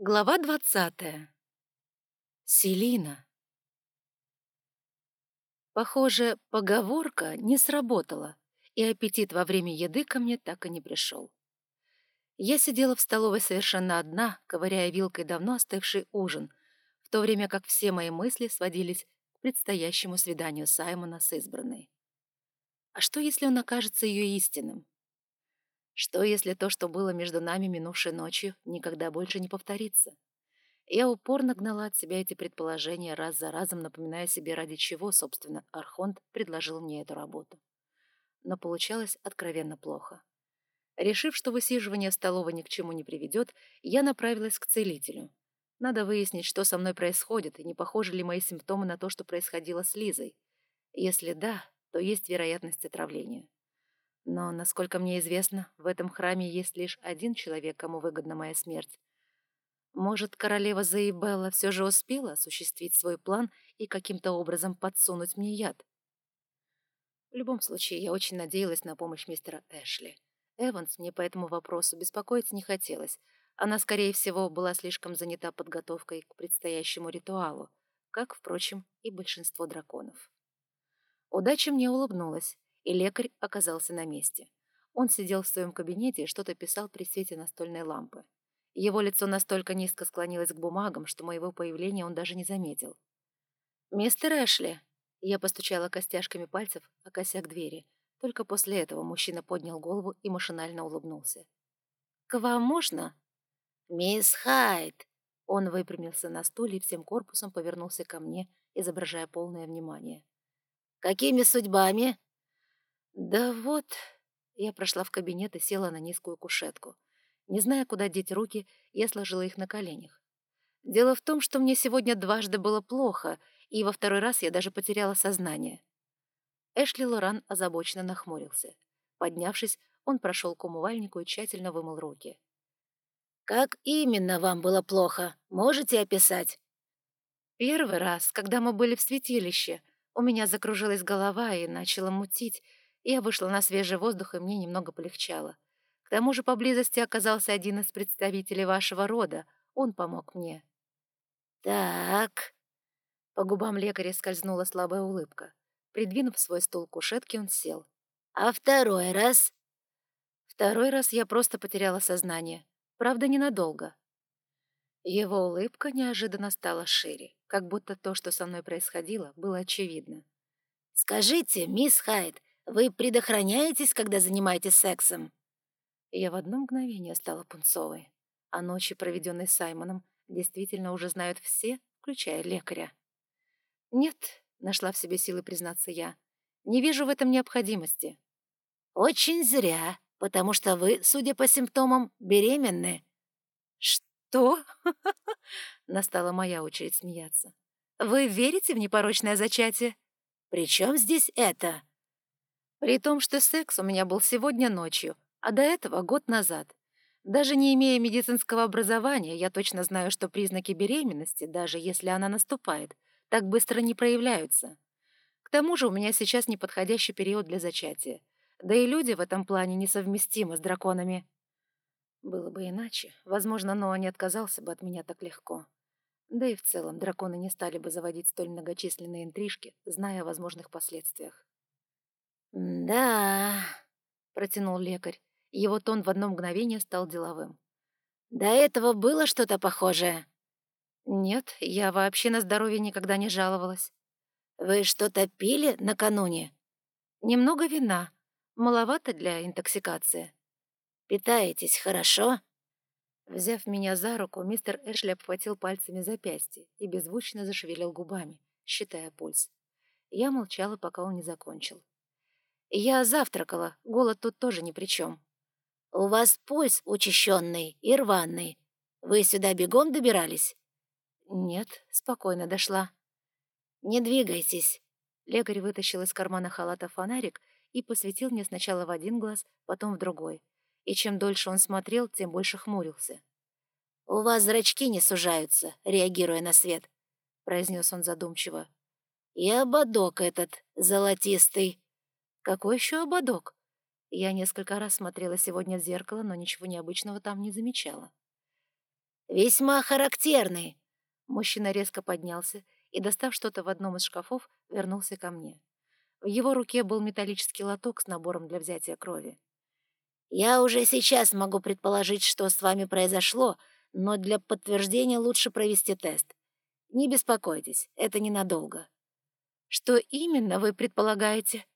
Глава двадцатая. Селина. Похоже, поговорка не сработала, и аппетит во время еды ко мне так и не пришел. Я сидела в столовой совершенно одна, ковыряя вилкой давно остывший ужин, в то время как все мои мысли сводились к предстоящему свиданию Саймона с избранной. А что, если он окажется ее истинным? Что, если то, что было между нами минувшей ночью, никогда больше не повторится? Я упорно гнала от себя эти предположения, раз за разом напоминая себе, ради чего, собственно, Архонт предложил мне эту работу. Но получалось откровенно плохо. Решив, что высиживание в столовой ни к чему не приведет, я направилась к целителю. Надо выяснить, что со мной происходит, и не похожи ли мои симптомы на то, что происходило с Лизой. Если да, то есть вероятность отравления. Но, насколько мне известно, в этом храме есть лишь один человек, кому выгодна моя смерть. Может, королева Заибелла все же успела осуществить свой план и каким-то образом подсунуть мне яд? В любом случае, я очень надеялась на помощь мистера Эшли. Эванс мне по этому вопросу беспокоить не хотелось. Она, скорее всего, была слишком занята подготовкой к предстоящему ритуалу, как, впрочем, и большинство драконов. Удача мне улыбнулась и лекарь оказался на месте. Он сидел в своем кабинете и что-то писал при свете настольной лампы. Его лицо настолько низко склонилось к бумагам, что моего появления он даже не заметил. «Мистер Эшли!» Я постучала костяшками пальцев о косяк двери. Только после этого мужчина поднял голову и машинально улыбнулся. «К вам можно?» «Мисс Хайт!» Он выпрямился на стуле и всем корпусом повернулся ко мне, изображая полное внимание. «Какими судьбами?» Да вот, я прошла в кабинет и села на низкую кушетку. Не зная, куда деть руки, я сложила их на коленях. Дело в том, что мне сегодня дважды было плохо, и во второй раз я даже потеряла сознание. Эшли Лоран озабоченно нахмурился. Поднявшись, он прошел к умывальнику и тщательно вымыл руки. «Как именно вам было плохо? Можете описать?» «Первый раз, когда мы были в святилище, у меня закружилась голова и начала мутить, я вышла на свежий воздух, и мне немного полегчало. К тому же поблизости оказался один из представителей вашего рода. Он помог мне. «Так...» По губам лекаря скользнула слабая улыбка. Придвинув свой стул к кушетке, он сел. «А второй раз?» Второй раз я просто потеряла сознание. Правда, ненадолго. Его улыбка неожиданно стала шире, как будто то, что со мной происходило, было очевидно. «Скажите, мисс Хайд, вы предохраняетесь, когда занимаетесь сексом?» Я в одно мгновение стала пунцовой. А ночи, проведенные с Саймоном, действительно уже знают все, включая лекаря. «Нет», — нашла в себе силы признаться я, — «не вижу в этом необходимости». «Очень зря, потому что вы, судя по симптомам, беременны». «Что?» — настала моя очередь смеяться. «Вы верите в непорочное зачатие?» «При чем здесь это?» При том, что секс у меня был сегодня ночью, а до этого год назад. Даже не имея медицинского образования, я точно знаю, что признаки беременности, даже если она наступает, так быстро не проявляются. К тому же у меня сейчас неподходящий период для зачатия. Да и люди в этом плане несовместимы с драконами. Было бы иначе. Возможно, Ноа не отказался бы от меня так легко. Да и в целом драконы не стали бы заводить столь многочисленные интрижки, зная о возможных последствиях. «Да», — протянул лекарь. Его тон в одно мгновение стал деловым. «До этого было что-то похожее?» «Нет, я вообще на здоровье никогда не жаловалась». «Вы что-то пили накануне?» «Немного вина. Маловато для интоксикации». «Питаетесь хорошо?» Взяв меня за руку, мистер Эшли обхватил пальцами запястье и беззвучно зашевелил губами, считая пульс. Я молчала, пока он не закончил. Я завтракала, голод тут тоже ни при чем. «У вас пульс учащенный и рваный. Вы сюда бегом добирались?» «Нет, спокойно дошла». «Не двигайтесь». Лекарь вытащил из кармана халата фонарик и посветил мне сначала в один глаз, потом в другой. И чем дольше он смотрел, тем больше хмурился. «У вас зрачки не сужаются, реагируя на свет», — произнес он задумчиво. «И ободок этот золотистый». Какой еще ободок? Я несколько раз смотрела сегодня в зеркало, но ничего необычного там не замечала. Весьма характерный». Мужчина резко поднялся и, достав что-то в одном из шкафов, вернулся ко мне. В его руке был металлический лоток с набором для взятия крови. «Я уже сейчас могу предположить, что с вами произошло, но для подтверждения лучше провести тест. Не беспокойтесь, это ненадолго». «Что именно вы предполагаете?»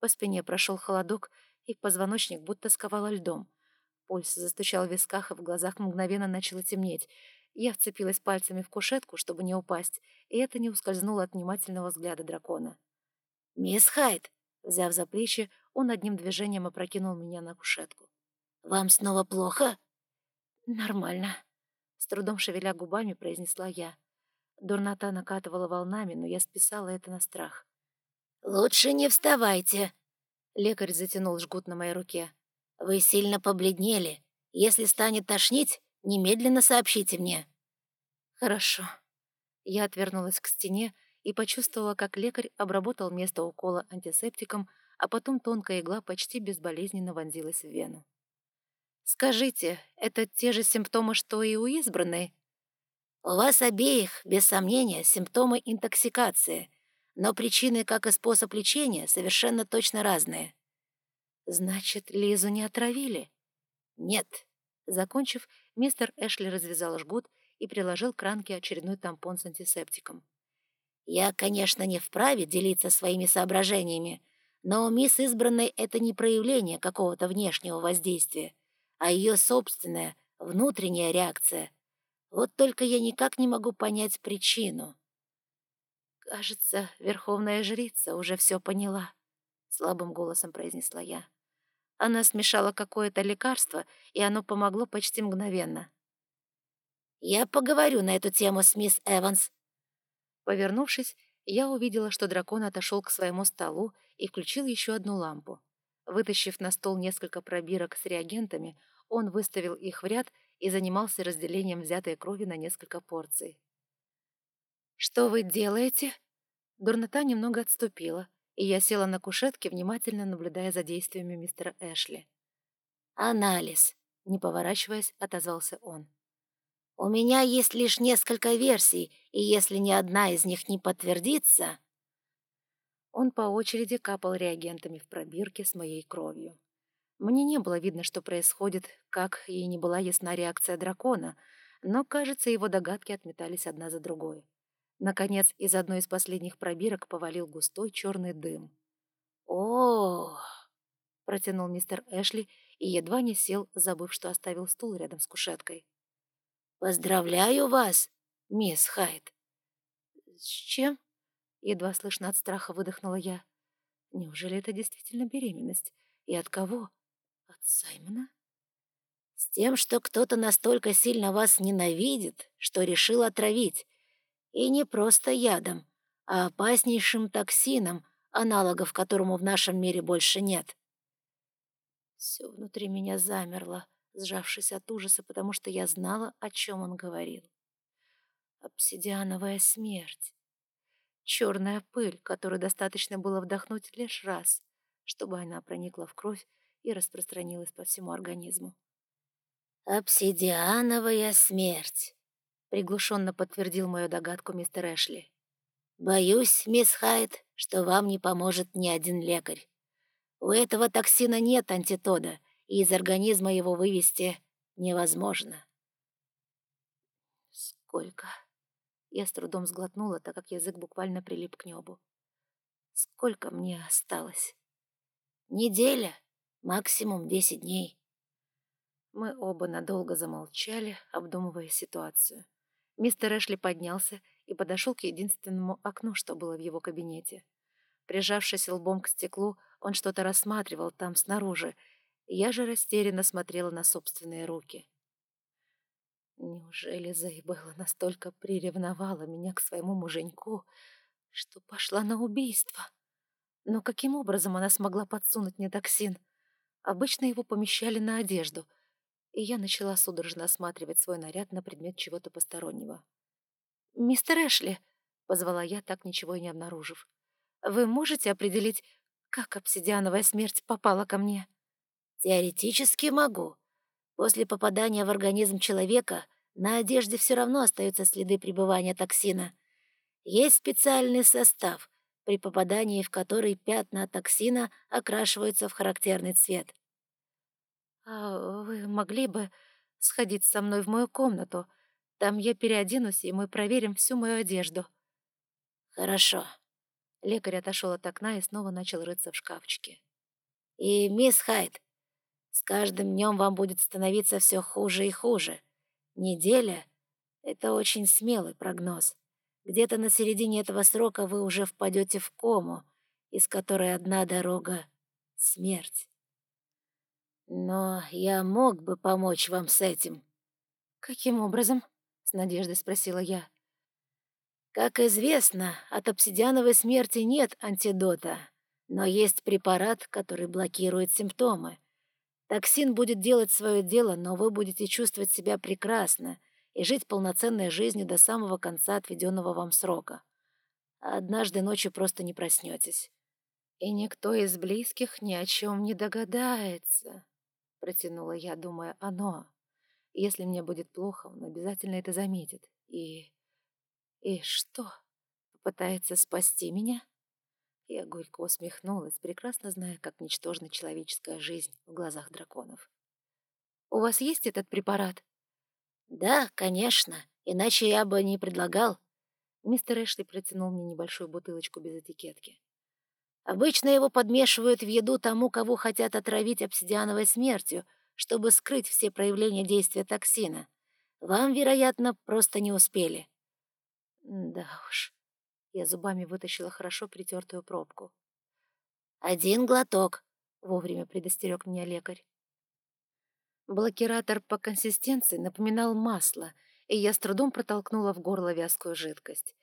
По спине прошел холодок, и позвоночник будто сковало льдом. Пульс застучал в висках, и в глазах мгновенно начало темнеть. Я вцепилась пальцами в кушетку, чтобы не упасть, и это не ускользнуло от внимательного взгляда дракона. «Мисс Хайт!» Взяв за плечи, он одним движением опрокинул меня на кушетку. «Вам снова плохо?» «Нормально», — с трудом шевеля губами произнесла я. Дурнота накатывала волнами, но я списала это на страх. «Лучше не вставайте», — лекарь затянул жгут на моей руке. «Вы сильно побледнели. Если станет тошнить, немедленно сообщите мне». «Хорошо». Я отвернулась к стене и почувствовала, как лекарь обработал место укола антисептиком, а потом тонкая игла почти безболезненно вонзилась в вену. «Скажите, это те же симптомы, что и у избранной?» «У вас обеих, без сомнения, симптомы интоксикации, но причины, как и способ лечения, совершенно точно разные». «Значит, Лизу не отравили?» «Нет». Закончив, мистер Эшли развязал жгут и приложил к ранке очередной тампон с антисептиком. Я, конечно, не вправе делиться своими соображениями, но у мисс избранной это не проявление какого-то внешнего воздействия, а ее собственная внутренняя реакция. Вот только я никак не могу понять причину. «Кажется, верховная жрица уже все поняла», — слабым голосом произнесла я. Она смешала какое-то лекарство, и оно помогло почти мгновенно. «Я поговорю на эту тему с мисс Эванс», Повернувшись, я увидела, что дракон отошел к своему столу и включил еще одну лампу. Вытащив на стол несколько пробирок с реагентами, он выставил их в ряд и занимался разделением взятой крови на несколько порций. «Что вы делаете?» Дурнота немного отступила, и я села на кушетке, внимательно наблюдая за действиями мистера Эшли. «Анализ», — не поворачиваясь, отозвался он. У меня есть лишь несколько версий, и если ни одна из них не подтвердится...» Он по очереди капал реагентами в пробирке с моей кровью. Мне не было видно, что происходит, как и не была ясна реакция дракона, но, кажется, его догадки отметались одна за другой. Наконец, из одной из последних пробирок повалил густой черный дым. о протянул мистер Эшли и едва не сел, забыв, что оставил стул рядом с кушеткой. «Поздравляю вас, мисс Хайт!» «С чем?» — едва слышно от страха выдохнула я. «Неужели это действительно беременность? И от кого? От Саймона?» «С тем, что кто-то настолько сильно вас ненавидит, что решил отравить. И не просто ядом, а опаснейшим токсином, аналогов которому в нашем мире больше нет». Все внутри меня замерло сжавшись от ужаса, потому что я знала, о чем он говорил. Обсидиановая смерть. Черная пыль, которую достаточно было вдохнуть лишь раз, чтобы она проникла в кровь и распространилась по всему организму. «Обсидиановая смерть», — приглушенно подтвердил мою догадку мистер Эшли. «Боюсь, мисс Хайт, что вам не поможет ни один лекарь. У этого токсина нет антитода, и из организма его вывести невозможно. Сколько? Я с трудом сглотнула, так как язык буквально прилип к небу. Сколько мне осталось? Неделя, максимум десять дней. Мы оба надолго замолчали, обдумывая ситуацию. Мистер Эшли поднялся и подошел к единственному окну, что было в его кабинете. Прижавшись лбом к стеклу, он что-то рассматривал там снаружи, я же растерянно смотрела на собственные руки. Неужели Заибелла настолько приревновала меня к своему муженьку, что пошла на убийство? Но каким образом она смогла подсунуть мне токсин? Обычно его помещали на одежду, и я начала судорожно осматривать свой наряд на предмет чего-то постороннего. «Мистер Эшли», — позвала я, так ничего и не обнаружив, — «вы можете определить, как обсидиановая смерть попала ко мне?» Теоретически могу. После попадания в организм человека на одежде все равно остаются следы пребывания токсина. Есть специальный состав, при попадании в который пятна токсина окрашиваются в характерный цвет. «А вы могли бы сходить со мной в мою комнату? Там я переоденусь, и мы проверим всю мою одежду». «Хорошо». Лекарь отошел от окна и снова начал рыться в шкафчике. «И, мисс Хайт, с каждым днем вам будет становиться все хуже и хуже. Неделя — это очень смелый прогноз. Где-то на середине этого срока вы уже впадете в кому, из которой одна дорога — смерть. Но я мог бы помочь вам с этим. «Каким образом?» — с надеждой спросила я. Как известно, от обсидиановой смерти нет антидота, но есть препарат, который блокирует симптомы. Токсин будет делать свое дело, но вы будете чувствовать себя прекрасно и жить полноценной жизнью до самого конца отведенного вам срока. Однажды ночью просто не проснетесь. «И никто из близких ни о чем не догадается», — протянула я, думая, «оно. Если мне будет плохо, он обязательно это заметит. И... и что? Попытается спасти меня?» Я горько усмехнулась, прекрасно зная, как ничтожна человеческая жизнь в глазах драконов. «У вас есть этот препарат?» «Да, конечно, иначе я бы не предлагал». Мистер Эшли протянул мне небольшую бутылочку без этикетки. «Обычно его подмешивают в еду тому, кого хотят отравить обсидиановой смертью, чтобы скрыть все проявления действия токсина. Вам, вероятно, просто не успели». «Да уж». Я зубами вытащила хорошо притертую пробку. «Один глоток», — вовремя предостерег меня лекарь. Блокиратор по консистенции напоминал масло, и я с трудом протолкнула в горло вязкую жидкость.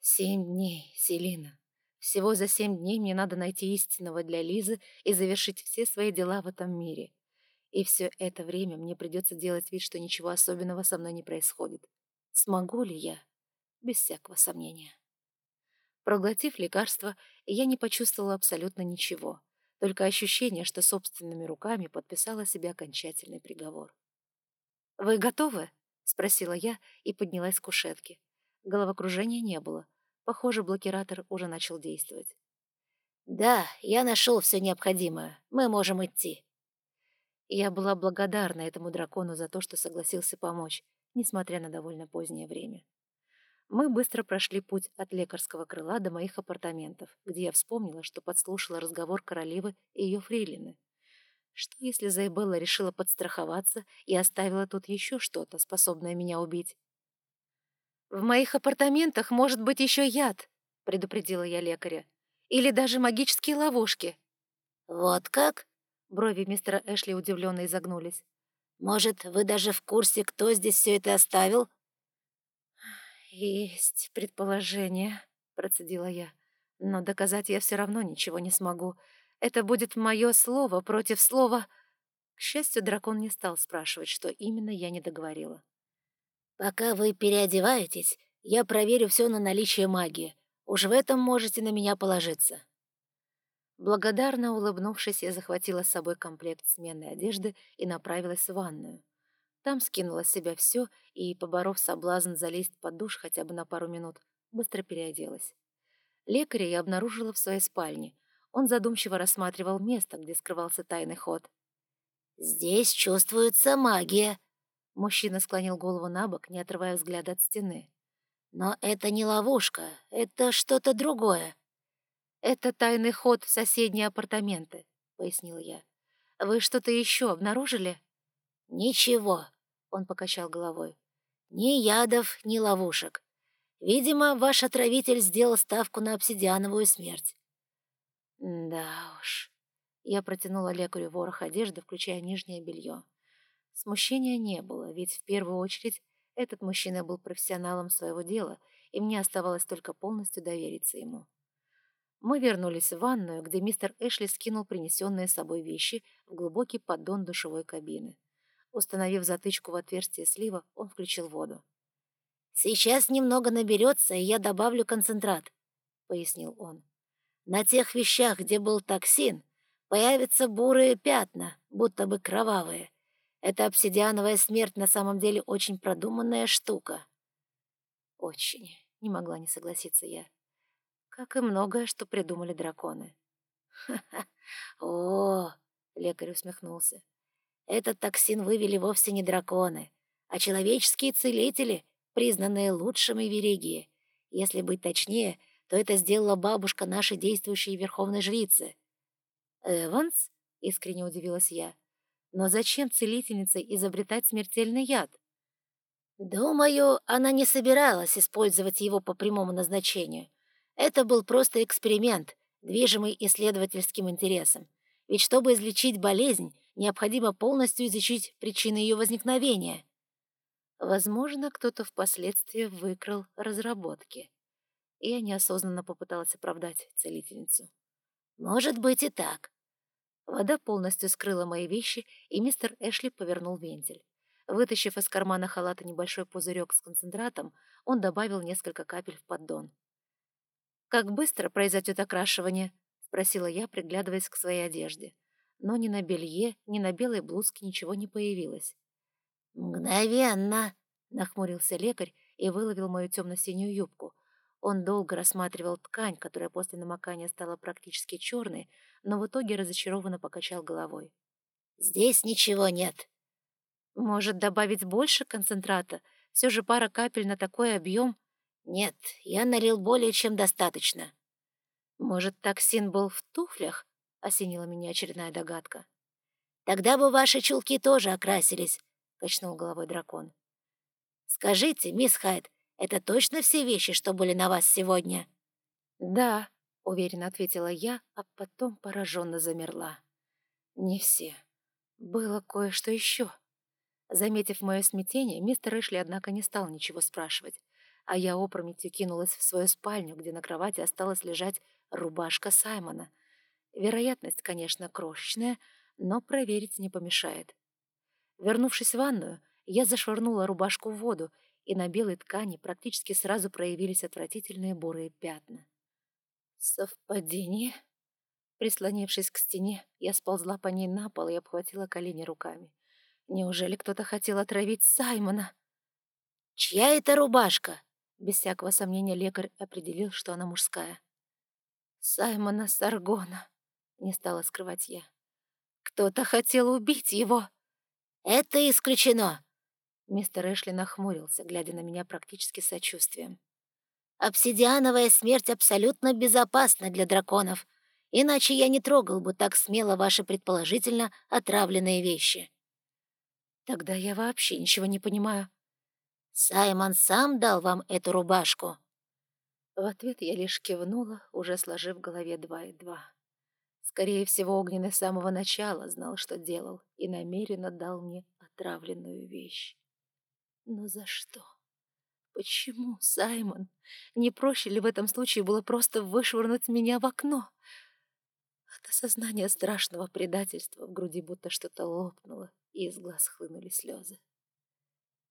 Семь дней, Селина. Всего за семь дней мне надо найти истинного для Лизы и завершить все свои дела в этом мире. И все это время мне придется делать вид, что ничего особенного со мной не происходит. Смогу ли я? Без всякого сомнения. Проглотив лекарство, я не почувствовала абсолютно ничего — только ощущение, что собственными руками подписала себе окончательный приговор. «Вы готовы?» — спросила я и поднялась с кушетки. Головокружения не было. Похоже, блокиратор уже начал действовать. «Да, я нашел все необходимое. Мы можем идти». Я была благодарна этому дракону за то, что согласился помочь, несмотря на довольно позднее время. Мы быстро прошли путь от лекарского крыла до моих апартаментов, где я вспомнила, что подслушала разговор королевы и ее фрейлины. Что, если Зайбелла решила подстраховаться и оставила тут еще что-то, способное меня убить? «В моих апартаментах может быть еще яд», — предупредила я лекаря. «Или даже магические ловушки». «Вот как?» — брови мистера Эшли удивленно изогнулись. «Может, вы даже в курсе, кто здесь все это оставил?» «Есть предположение», — процедила я. «Но доказать я все равно ничего не смогу. Это будет мое слово против слова...» К счастью, дракон не стал спрашивать, что именно я не договорила. «Пока вы переодеваетесь, я проверю все на наличие магии. Уж в этом можете на меня положиться». Благодарно улыбнувшись, я захватила с собой комплект сменной одежды и направилась в ванную. Там скинула с себя все и, поборов соблазн залезть под душ хотя бы на пару минут, быстро переоделась. Лекаря я обнаружила в своей спальне. Он задумчиво рассматривал место, где скрывался тайный ход. «Здесь чувствуется магия», — мужчина склонил голову на бок, не отрывая взгляда от стены. «Но это не ловушка, это что-то другое». «Это тайный ход в соседние апартаменты», — пояснила я. «Вы что-то еще обнаружили?» «Ничего», — он покачал головой. «Ни ядов, ни ловушек. Видимо, ваш отравитель сделал ставку на обсидиановую смерть». «Да уж». Я протянула лекарю ворох одежды, включая нижнее белье. Смущения не было, ведь в первую очередь этот мужчина был профессионалом своего дела, и мне оставалось только полностью довериться ему. Мы вернулись в ванную, где мистер Эшли скинул принесенные с собой вещи в глубокий поддон душевой кабины. Установив затычку в отверстие слива, он включил воду. «Сейчас немного наберется, и я добавлю концентрат», — пояснил он. «На тех вещах, где был токсин, появятся бурые пятна, будто бы кровавые. Эта обсидиановая смерть на самом деле очень продуманная штука». «Очень», — не могла не согласиться я. «Как и многое, что придумали драконы». «Ха-ха! О!» — лекарь усмехнулся. «Этот токсин вывели вовсе не драконы, а человеческие целители, признанные лучшими в Если быть точнее, то это сделала бабушка нашей действующей верховной жрицы». «Эванс?» — искренне удивилась я. Но зачем целительнице изобретать смертельный яд? Думаю, она не собиралась использовать его по прямому назначению. Это был просто эксперимент, движимый исследовательским интересом. Ведь чтобы излечить болезнь, необходимо полностью изучить причины ее возникновения. Возможно, кто-то впоследствии выкрал разработки. Я неосознанно попыталась оправдать целительницу. Может быть и так. Вода полностью скрыла мои вещи, и мистер Эшли повернул вентиль. Вытащив из кармана халата небольшой пузырек с концентратом, он добавил несколько капель в поддон. «Как быстро произойдет окрашивание?» — спросила я, приглядываясь к своей одежде. Но ни на белье, ни на белой блузке ничего не появилось. «Мгновенно!» — нахмурился лекарь и выловил мою темно-синюю юбку. Он долго рассматривал ткань, которая после намокания стала практически черной, но в итоге разочарованно покачал головой. «Здесь ничего нет». «Может, добавить больше концентрата? Все же пара капель на такой объем?» «Нет, я налил более чем достаточно». «Может, токсин был в туфлях?» — осенила меня очередная догадка. «Тогда бы ваши чулки тоже окрасились», — качнул головой дракон. «Скажите, мисс Хайд, это точно все вещи, что были на вас сегодня?» «Да», — уверенно ответила я, а потом пораженно замерла. «Не все. Было кое-что еще». Заметив мое смятение, мистер Эшли, однако, не стал ничего спрашивать, а я опрометью кинулась в свою спальню, где на кровати осталась лежать рубашка Саймона. Вероятность, конечно, крошечная, но проверить не помешает. Вернувшись в ванную, я зашвырнула рубашку в воду, и на белой ткани практически сразу проявились отвратительные бурые пятна. Совпадение? Прислонившись к стене, я сползла по ней на пол и обхватила колени руками. Неужели кто-то хотел отравить Саймона? «Чья это рубашка?» Без всякого сомнения лекарь определил, что она мужская. «Саймона Саргона», — не стала скрывать я. «Кто-то хотел убить его». «Это исключено». Мистер Эшли нахмурился, глядя на меня практически сочувствием. Обсидиановая смерть абсолютно безопасна для драконов, иначе я не трогал бы так смело ваши предположительно отравленные вещи. Тогда я вообще ничего не понимаю. Саймон сам дал вам эту рубашку? В ответ я лишь кивнула, уже сложив в голове два и два. Скорее всего, Огненный с самого начала знал, что делал, и намеренно дал мне отравленную вещь. Но за что? Почему, Саймон? Не проще ли в этом случае было просто вышвырнуть меня в окно? От осознания страшного предательства в груди будто что-то лопнуло, и из глаз хлынули слезы.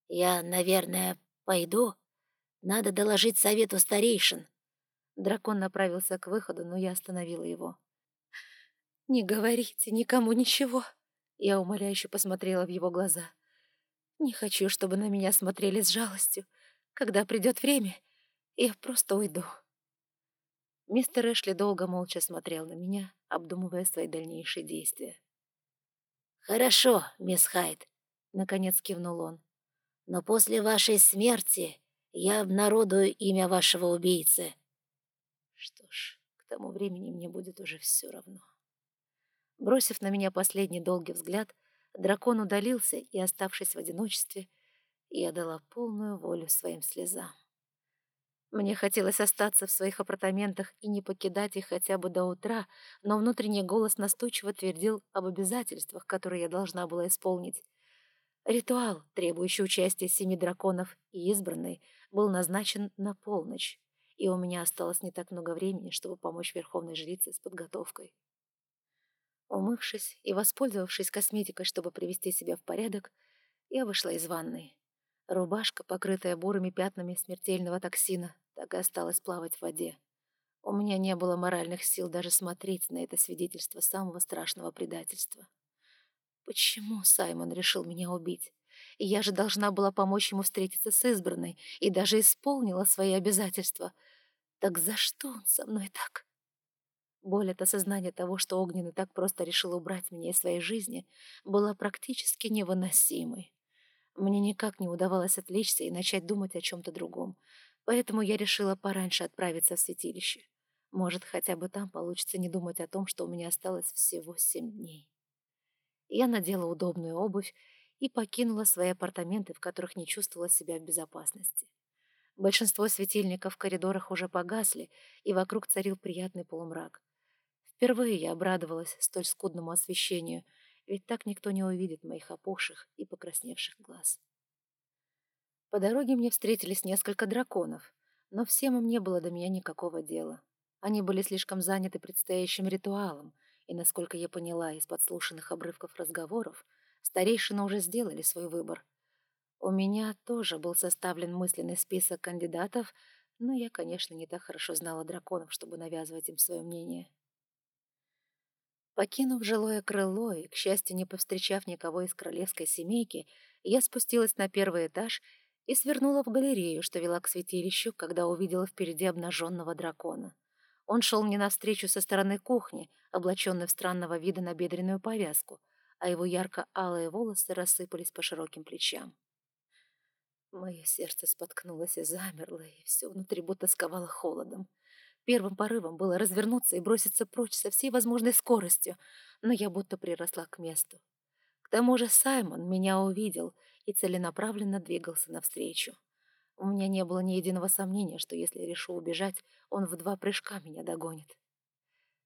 «Я, наверное, пойду. Надо доложить совету старейшин». Дракон направился к выходу, но я остановила его. «Не говорите никому ничего!» Я умоляюще посмотрела в его глаза. «Не хочу, чтобы на меня смотрели с жалостью. Когда придет время, я просто уйду». Мистер Эшли долго молча смотрел на меня, обдумывая свои дальнейшие действия. «Хорошо, мисс Хайд», — наконец кивнул он. «Но после вашей смерти я обнародую имя вашего убийцы». Что ж, к тому времени мне будет уже все равно. Бросив на меня последний долгий взгляд, дракон удалился и, оставшись в одиночестве, я дала полную волю своим слезам. Мне хотелось остаться в своих апартаментах и не покидать их хотя бы до утра, но внутренний голос настойчиво твердил об обязательствах, которые я должна была исполнить. Ритуал, требующий участия семи драконов и избранный, был назначен на полночь, и у меня осталось не так много времени, чтобы помочь Верховной Жрице с подготовкой. Умывшись и воспользовавшись косметикой, чтобы привести себя в порядок, я вышла из ванной. Рубашка, покрытая бурыми пятнами смертельного токсина, так и осталась плавать в воде. У меня не было моральных сил даже смотреть на это свидетельство самого страшного предательства. Почему Саймон решил меня убить? И я же должна была помочь ему встретиться с избранной и даже исполнила свои обязательства. Так за что он со мной так? Боль от осознания того, что Огненный так просто решил убрать меня из своей жизни, была практически невыносимой. Мне никак не удавалось отвлечься и начать думать о чем-то другом, поэтому я решила пораньше отправиться в святилище. Может, хотя бы там получится не думать о том, что у меня осталось всего семь дней. Я надела удобную обувь и покинула свои апартаменты, в которых не чувствовала себя в безопасности. Большинство светильников в коридорах уже погасли, и вокруг царил приятный полумрак. Впервые я обрадовалась столь скудному освещению, ведь так никто не увидит моих опухших и покрасневших глаз. По дороге мне встретились несколько драконов, но всем им не было до меня никакого дела. Они были слишком заняты предстоящим ритуалом, и, насколько я поняла из подслушанных обрывков разговоров, старейшины уже сделали свой выбор. У меня тоже был составлен мысленный список кандидатов, но я, конечно, не так хорошо знала драконов, чтобы навязывать им свое мнение. Покинув жилое крыло и, к счастью, не повстречав никого из королевской семейки, я спустилась на первый этаж и свернула в галерею, что вела к святилищу, когда увидела впереди обнаженного дракона. Он шел мне навстречу со стороны кухни, облаченный в странного вида набедренную повязку, а его ярко-алые волосы рассыпались по широким плечам. Мое сердце споткнулось и замерло, и все внутри будто сковало холодом. Первым порывом было развернуться и броситься прочь со всей возможной скоростью, но я будто приросла к месту. К тому же Саймон меня увидел и целенаправленно двигался навстречу. У меня не было ни единого сомнения, что если решу убежать, он в два прыжка меня догонит.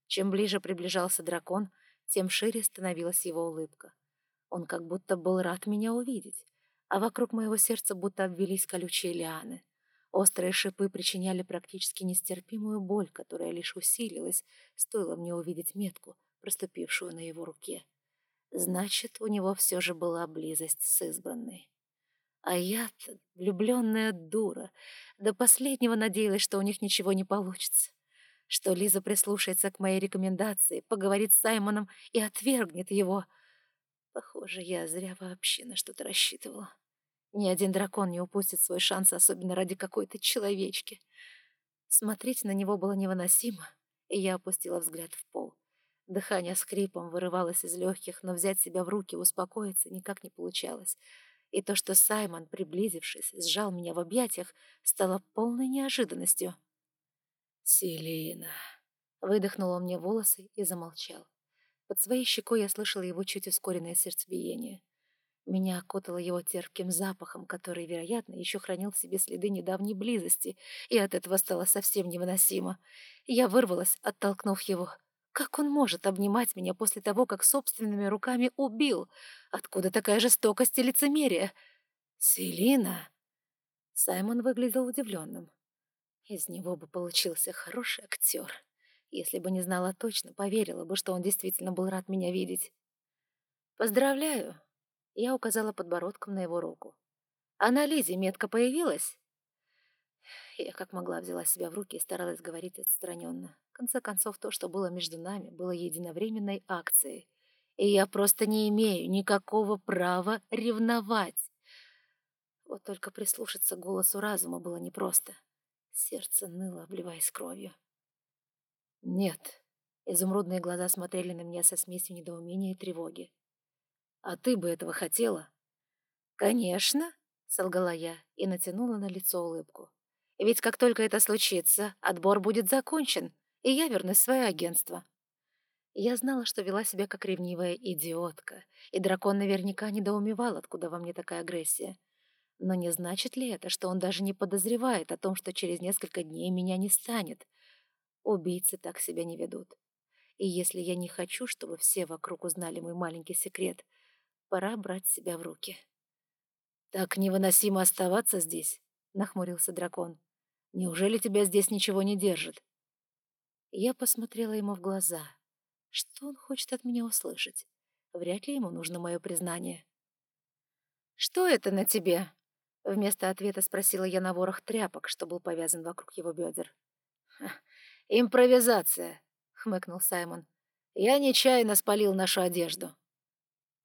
Чем ближе приближался дракон, тем шире становилась его улыбка. Он как будто был рад меня увидеть, а вокруг моего сердца будто обвелись колючие лианы — Острые шипы причиняли практически нестерпимую боль, которая лишь усилилась, стоило мне увидеть метку, проступившую на его руке. Значит, у него все же была близость с избранной. А я-то, влюбленная дура, до последнего надеялась, что у них ничего не получится. Что Лиза прислушается к моей рекомендации, поговорит с Саймоном и отвергнет его. Похоже, я зря вообще на что-то рассчитывала. Ни один дракон не упустит свой шанс, особенно ради какой-то человечки. Смотреть на него было невыносимо, и я опустила взгляд в пол. Дыхание скрипом вырывалось из легких, но взять себя в руки, успокоиться никак не получалось. И то, что Саймон, приблизившись, сжал меня в объятиях, стало полной неожиданностью. «Селина!» — выдохнул он мне волосы и замолчал. Под своей щекой я слышала его чуть ускоренное сердцебиение. Меня окутало его терпким запахом, который, вероятно, еще хранил в себе следы недавней близости, и от этого стало совсем невыносимо. Я вырвалась, оттолкнув его. Как он может обнимать меня после того, как собственными руками убил? Откуда такая жестокость и лицемерие? «Селина!» Саймон выглядел удивленным. Из него бы получился хороший актер. Если бы не знала точно, поверила бы, что он действительно был рад меня видеть. «Поздравляю!» Я указала подбородком на его руку. «А на Лизе метка появилась?» Я как могла взяла себя в руки и старалась говорить отстраненно. В конце концов, то, что было между нами, было единовременной акцией. И я просто не имею никакого права ревновать. Вот только прислушаться к голосу разума было непросто. Сердце ныло, обливаясь кровью. «Нет». Изумрудные глаза смотрели на меня со смесью недоумения и тревоги. А ты бы этого хотела?» «Конечно», — солгала я и натянула на лицо улыбку. «Ведь как только это случится, отбор будет закончен, и я вернусь в свое агентство». Я знала, что вела себя как ревнивая идиотка, и дракон наверняка недоумевал, откуда во мне такая агрессия. Но не значит ли это, что он даже не подозревает о том, что через несколько дней меня не станет? Убийцы так себя не ведут. И если я не хочу, чтобы все вокруг узнали мой маленький секрет, Пора брать себя в руки. «Так невыносимо оставаться здесь», — нахмурился дракон. «Неужели тебя здесь ничего не держит?» Я посмотрела ему в глаза. Что он хочет от меня услышать? Вряд ли ему нужно мое признание. «Что это на тебе?» Вместо ответа спросила я на ворох тряпок, что был повязан вокруг его бедер. «Импровизация», — хмыкнул Саймон. «Я нечаянно спалил нашу одежду».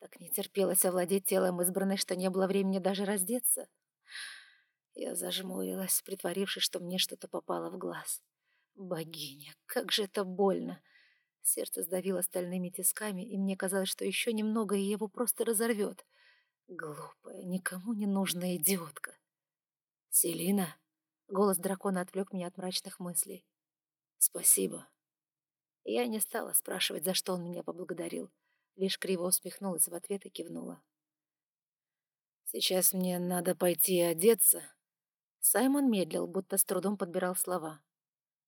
Так не терпелось овладеть телом избранной, что не было времени даже раздеться. Я зажмурилась, притворившись, что мне что-то попало в глаз. Богиня, как же это больно! Сердце сдавило стальными тисками, и мне казалось, что еще немного, и его просто разорвет. Глупая, никому не нужная идиотка. «Селина?» — голос дракона отвлек меня от мрачных мыслей. «Спасибо». Я не стала спрашивать, за что он меня поблагодарил, лишь криво усмехнулась в ответ и кивнула. «Сейчас мне надо пойти одеться». Саймон медлил, будто с трудом подбирал слова.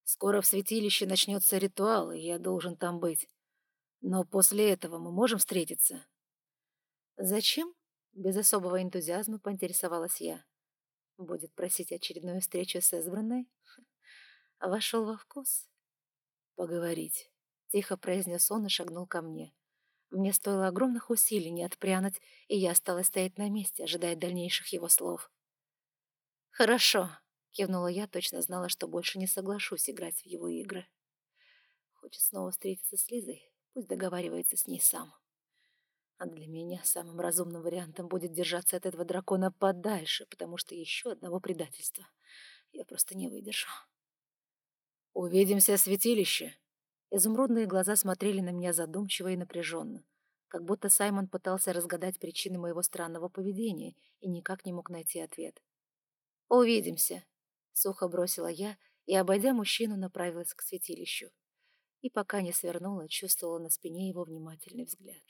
Скоро в святилище начнется ритуал, и я должен там быть. Но после этого мы можем встретиться?» «Зачем?» — без особого энтузиазма поинтересовалась я. «Будет просить очередную встречу с избранной?» «Вошел во вкус?» «Поговорить», — тихо произнес он и шагнул ко мне. Мне стоило огромных усилий не отпрянуть, и я осталась стоять на месте, ожидая дальнейших его слов. «Хорошо», Кивнула я, точно знала, что больше не соглашусь играть в его игры. Хочет снова встретиться с Лизой, пусть договаривается с ней сам. А для меня самым разумным вариантом будет держаться от этого дракона подальше, потому что еще одного предательства я просто не выдержу. «Увидимся в святилище!» Изумрудные глаза смотрели на меня задумчиво и напряженно, как будто Саймон пытался разгадать причины моего странного поведения и никак не мог найти ответ. «Увидимся!» Сухо бросила я и, обойдя мужчину, направилась к святилищу. И пока не свернула, чувствовала на спине его внимательный взгляд.